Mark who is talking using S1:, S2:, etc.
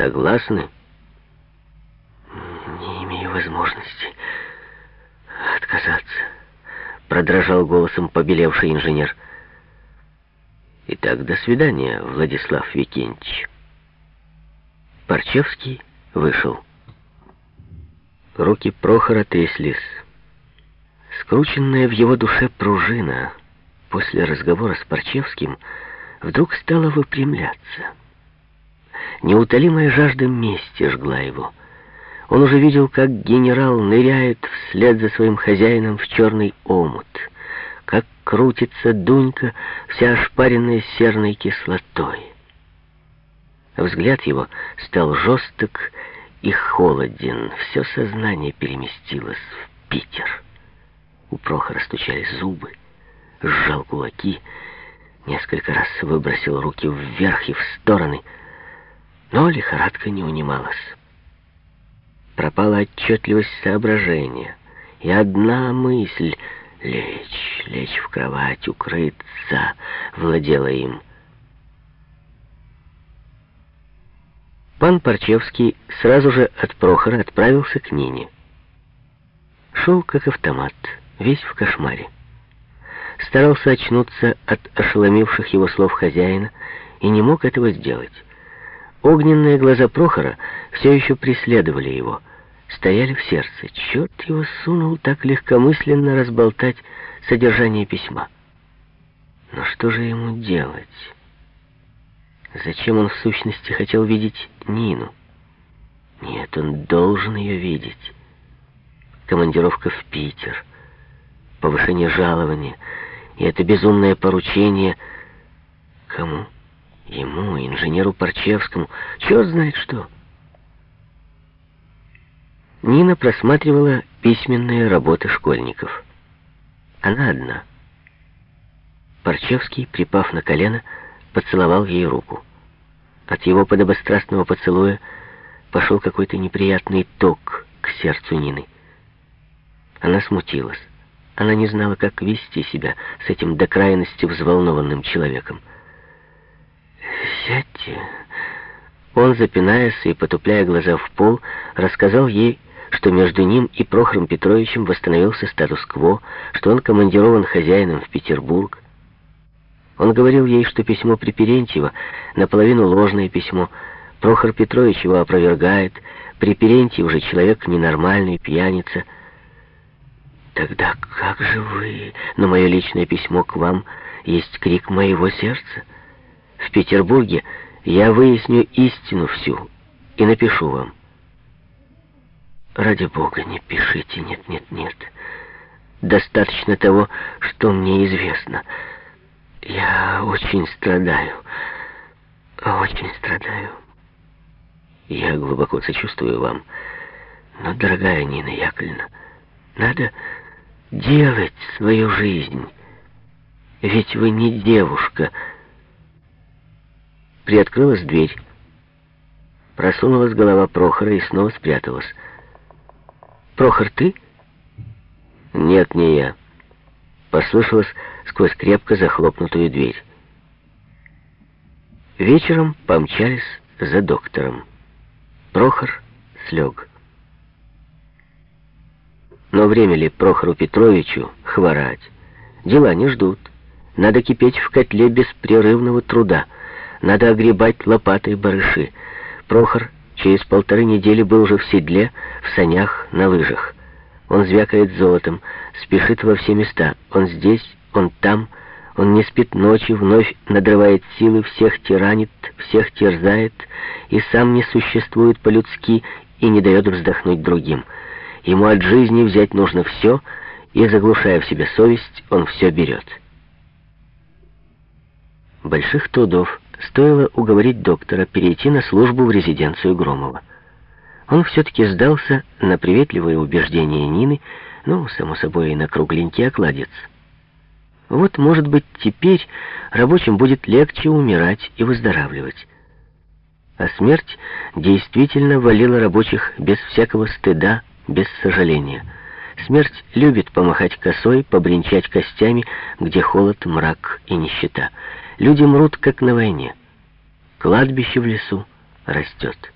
S1: Согласны?
S2: Не имею возможности отказаться, продрожал голосом побелевший инженер.
S1: Итак, до свидания, Владислав Викентьевич. Парчевский вышел. Руки Прохора тряслись. Скрученная в его душе пружина после разговора с Парчевским вдруг стала выпрямляться. Неутолимая жажда мести жгла его. Он уже видел, как генерал ныряет вслед за своим хозяином в черный омут, как крутится Дунька, вся ошпаренная серной кислотой. Взгляд его стал жесток и холоден, все сознание переместилось в Питер. У Прохора стучали зубы, сжал кулаки, несколько раз выбросил руки вверх и в стороны, но лихорадка не унималась. Пропала отчетливость соображения, и одна мысль — лечь, лечь в кровать, укрыться — владела им. Пан Парчевский сразу же от Прохора отправился к Нине. Шел как автомат — весь в кошмаре. Старался очнуться от ошеломивших его слов хозяина и не мог этого сделать. Огненные глаза Прохора все еще преследовали его, стояли в сердце. Черт его сунул так легкомысленно разболтать содержание письма. Но что же ему делать? Зачем он в сущности хотел видеть Нину? Нет, он должен ее видеть. Командировка в Питер — повышение жалования, и это безумное поручение кому? Ему, инженеру Парчевскому, черт знает что. Нина просматривала письменные работы школьников. Она одна. Парчевский, припав на колено, поцеловал ей руку. От его подобострастного поцелуя пошел какой-то неприятный ток к сердцу Нины. Она смутилась. Она не знала, как вести себя с этим до крайности взволнованным человеком. «Сядьте». Он, запинаясь и потупляя глаза в пол, рассказал ей, что между ним и Прохором Петровичем восстановился статус-кво, что он командирован хозяином в Петербург. Он говорил ей, что письмо Приперентьева наполовину ложное письмо, Прохор Петрович его опровергает, Приперентьев же человек ненормальный, пьяница — Тогда как же вы... Но мое личное письмо к вам есть крик моего сердца. В Петербурге я выясню истину всю и напишу вам. Ради Бога, не пишите, нет, нет, нет. Достаточно того, что мне известно. Я очень страдаю, очень страдаю. Я глубоко сочувствую вам. Но, дорогая Нина Яковлевна, надо делать свою жизнь. Ведь вы не девушка. Приоткрылась дверь. Просунулась голова Прохора и снова спряталась. «Прохор, ты?» «Нет, не я», — послышалось сквозь крепко захлопнутую дверь. Вечером помчались за доктором. Прохор слег. Но время ли Прохору Петровичу хворать? Дела не ждут. Надо кипеть в котле беспрерывного труда. Надо огребать лопатой барыши. Прохор через полторы недели был уже в седле, в санях, на лыжах. Он звякает золотом, спешит во все места. Он здесь, он там, он не спит ночью, вновь надрывает силы, всех тиранит, всех терзает, и сам не существует по-людски и не дает вздохнуть другим. Ему от жизни взять нужно все, и, заглушая в себе совесть, он все берет. Больших трудов стоило уговорить доктора перейти на службу в резиденцию Громова. Он все-таки сдался на приветливые убеждения Нины, ну, само собой, и на кругленький окладец. Вот, может быть, теперь рабочим будет легче умирать и выздоравливать. А смерть действительно валила рабочих без всякого стыда, без сожаления. Смерть любит помахать косой, побренчать костями, где холод, мрак и нищета. Люди мрут, как на войне. Кладбище в лесу растет.